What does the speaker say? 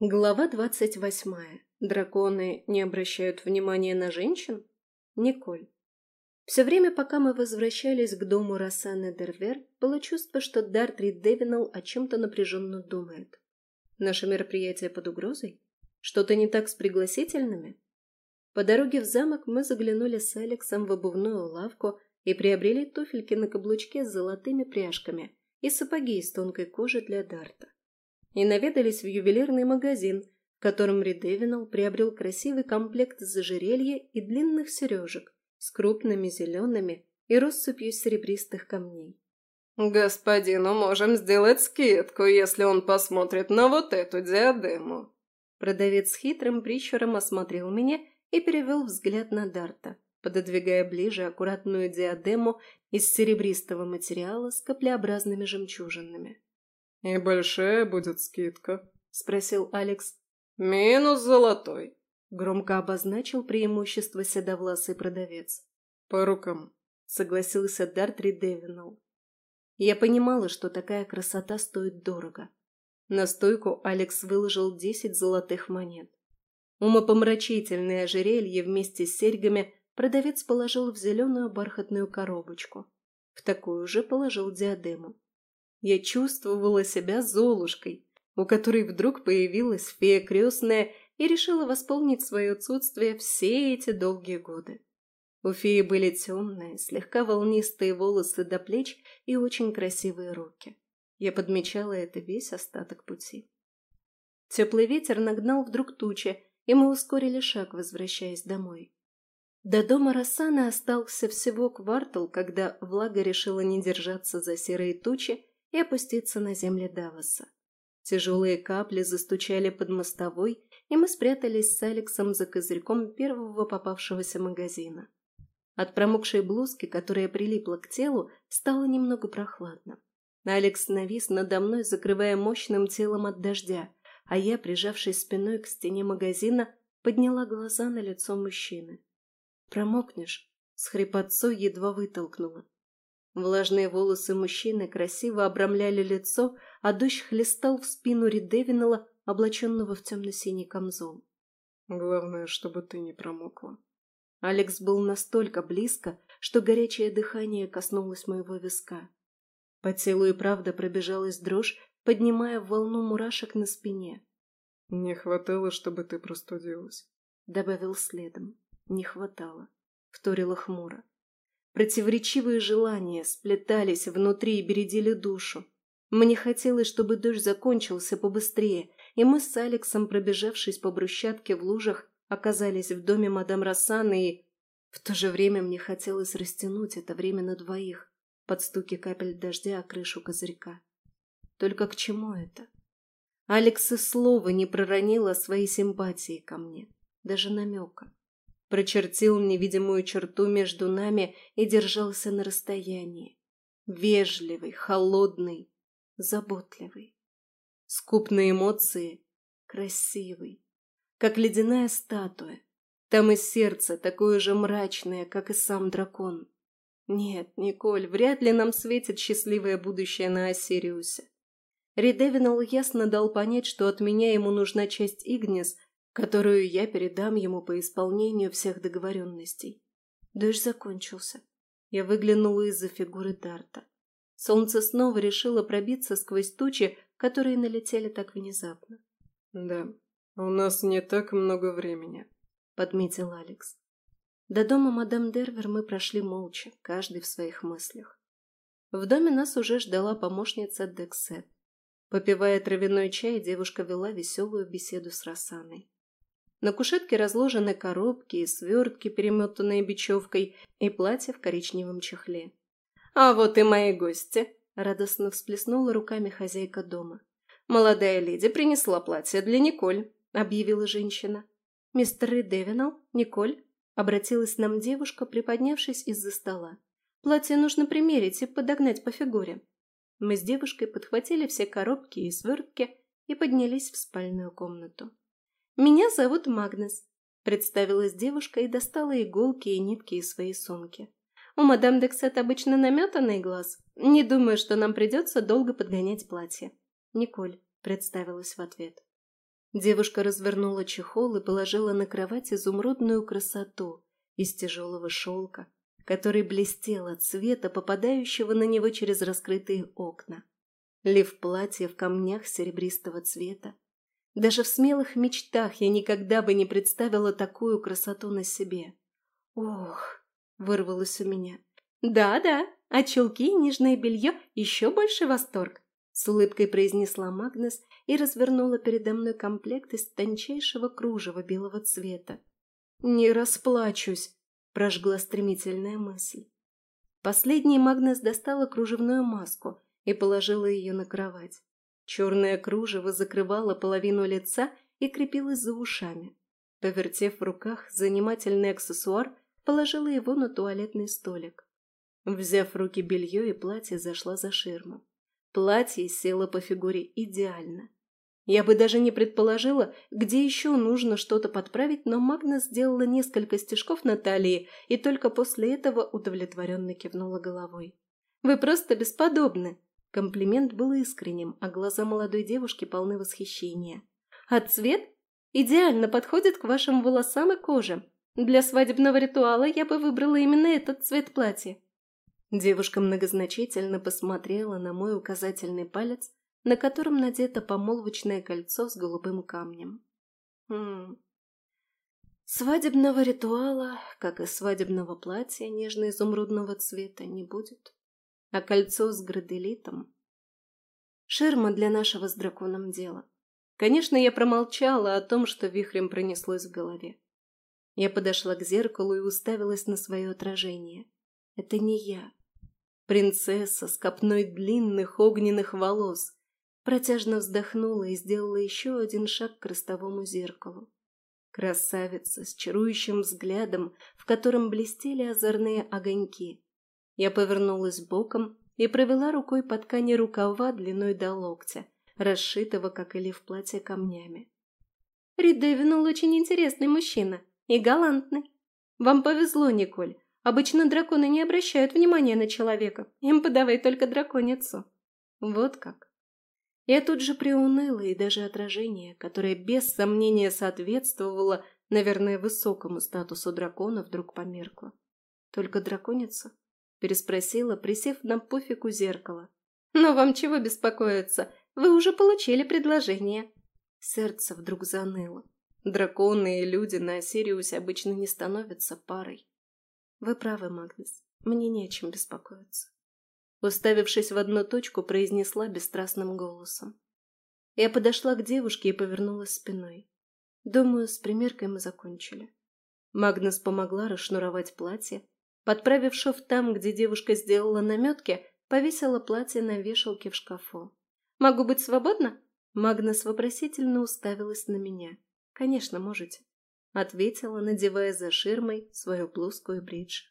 Глава двадцать восьмая. Драконы не обращают внимания на женщин? Николь. Все время, пока мы возвращались к дому Рассаны Дервер, было чувство, что Дартри Девинал о чем-то напряженно думает. Наше мероприятие под угрозой? Что-то не так с пригласительными? По дороге в замок мы заглянули с Алексом в обувную лавку и приобрели туфельки на каблучке с золотыми пряжками и сапоги из тонкой кожи для Дарта и наведались в ювелирный магазин, в котором Ридевинал приобрел красивый комплект зажерелья и длинных сережек с крупными зелеными и россыпью серебристых камней. «Господину можем сделать скидку, если он посмотрит на вот эту диадему». Продавец хитрым прищуром осмотрел меня и перевел взгляд на Дарта, пододвигая ближе аккуратную диадему из серебристого материала с каплеобразными жемчужинами. «И большая будет скидка?» – спросил Алекс. «Минус золотой», – громко обозначил преимущество седовласый продавец. «По рукам», – согласился Дартри Девинал. Я понимала, что такая красота стоит дорого. На стойку Алекс выложил десять золотых монет. Умопомрачительное ожерелье вместе с серьгами продавец положил в зеленую бархатную коробочку. В такую же положил диадему. Я чувствовала себя Золушкой, у которой вдруг появилась фея крестная и решила восполнить свое отсутствие все эти долгие годы. У феи были темные, слегка волнистые волосы до плеч и очень красивые руки. Я подмечала это весь остаток пути. Теплый ветер нагнал вдруг тучи, и мы ускорили шаг, возвращаясь домой. До дома Рассана остался всего квартал, когда влага решила не держаться за серые тучи и опуститься на земли Давоса. Тяжелые капли застучали под мостовой, и мы спрятались с Алексом за козырьком первого попавшегося магазина. От промокшей блузки, которая прилипла к телу, стало немного прохладно. Алекс навис надо мной, закрывая мощным телом от дождя, а я, прижавшись спиной к стене магазина, подняла глаза на лицо мужчины. «Промокнешь?» — с хрипотцой едва вытолкнула. Влажные волосы мужчины красиво обрамляли лицо, а дождь хлестал в спину Ридевинала, облаченного в темно-синий камзол. «Главное, чтобы ты не промокла». Алекс был настолько близко, что горячее дыхание коснулось моего виска. По телу и правда пробежалась дрожь, поднимая волну мурашек на спине. «Не хватало, чтобы ты простудилась», — добавил следом. «Не хватало», — вторила хмуро. Противоречивые желания сплетались внутри и бередили душу. Мне хотелось, чтобы дождь закончился побыстрее, и мы с Алексом, пробежавшись по брусчатке в лужах, оказались в доме мадам Рассаны и... В то же время мне хотелось растянуть это время на двоих, под стуки капель дождя о крышу козырька. Только к чему это? Алекс и слова не проронила своей симпатии ко мне, даже намека прочертил невидимую черту между нами и держался на расстоянии. Вежливый, холодный, заботливый. Скуп на эмоции, красивый, как ледяная статуя. Там и сердце такое же мрачное, как и сам дракон. Нет, Николь, вряд ли нам светит счастливое будущее на Осириусе. Ридевинал ясно дал понять, что от меня ему нужна часть Игнис – которую я передам ему по исполнению всех договоренностей. Дождь закончился. Я выглянула из-за фигуры Дарта. Солнце снова решило пробиться сквозь тучи, которые налетели так внезапно. «Да, у нас не так много времени», — подметил Алекс. До дома мадам Дервер мы прошли молча, каждый в своих мыслях. В доме нас уже ждала помощница Дексет. Попивая травяной чай, девушка вела веселую беседу с Рассаной. На кушетке разложены коробки и свертки, переметанные бечевкой, и платье в коричневом чехле. «А вот и мои гости!» — радостно всплеснула руками хозяйка дома. «Молодая леди принесла платье для Николь», — объявила женщина. «Мистер Девинал, Николь?» — обратилась нам девушка, приподнявшись из-за стола. «Платье нужно примерить и подогнать по фигуре». Мы с девушкой подхватили все коробки и свертки и поднялись в спальную комнату. «Меня зовут Магнес», — представилась девушка и достала иголки и нитки из своей сумки. «У мадам Дексет обычно наметанный глаз. Не думаю, что нам придется долго подгонять платье». «Николь», — представилась в ответ. Девушка развернула чехол и положила на кровать изумрудную красоту из тяжелого шелка, который блестел от света, попадающего на него через раскрытые окна. Лив платье в камнях серебристого цвета. Даже в смелых мечтах я никогда бы не представила такую красоту на себе. «Ох!» — вырвалось у меня. «Да-да, а чулки и нижнее белье — еще больше восторг!» С улыбкой произнесла Магнес и развернула передо мной комплект из тончайшего кружева белого цвета. «Не расплачусь!» – прожгла стремительная мысль. Последней Магнес достала кружевную маску и положила ее на кровать. Черное кружево закрывало половину лица и крепилось за ушами. Повертев в руках занимательный аксессуар, положила его на туалетный столик. Взяв в руки белье и платье, зашла за ширму. Платье село по фигуре идеально. Я бы даже не предположила, где еще нужно что-то подправить, но Магна сделала несколько стежков на талии и только после этого удовлетворенно кивнула головой. «Вы просто бесподобны!» Комплимент был искренним, а глаза молодой девушки полны восхищения. «А цвет идеально подходит к вашим волосам и коже. Для свадебного ритуала я бы выбрала именно этот цвет платья». Девушка многозначительно посмотрела на мой указательный палец, на котором надето помолвочное кольцо с голубым камнем. Хм. Свадебного ритуала, как и свадебного платья нежно-изумрудного цвета, не будет. А кольцо с граделитом — ширма для нашего с драконом дела. Конечно, я промолчала о том, что вихрем пронеслось в голове. Я подошла к зеркалу и уставилась на свое отражение. Это не я. Принцесса с копной длинных огненных волос, Протяжно вздохнула и сделала еще один шаг к ростовому зеркалу. Красавица с чарующим взглядом, в котором блестели озорные огоньки. Я повернулась боком и провела рукой по ткани рукава длиной до локтя, расшитого, как или в платье, камнями. Рид Дэвинул очень интересный мужчина и галантный. Вам повезло, Николь. Обычно драконы не обращают внимания на человека, им подавай только драконицу. Вот как. Я тут же приуныла, и даже отражение, которое без сомнения соответствовало, наверное, высокому статусу дракона, вдруг померкло. «Только драконица?» – переспросила, присев на пуфик у зеркала. «Но вам чего беспокоиться? Вы уже получили предложение». Сердце вдруг заныло. Драконы и люди на Сириусе обычно не становятся парой. Вы правы, Магнус, мне не о чем беспокоиться. Уставившись в одну точку, произнесла бесстрастным голосом. Я подошла к девушке и повернулась спиной. Думаю, с примеркой мы закончили. Магнус помогла расшнуровать платье. Подправив шов там, где девушка сделала наметки, повесила платье на вешалке в шкафу. «Могу быть свободна?» Магнус вопросительно уставилась на меня. «Конечно, можете», — ответила, надевая за ширмой свою и бридж.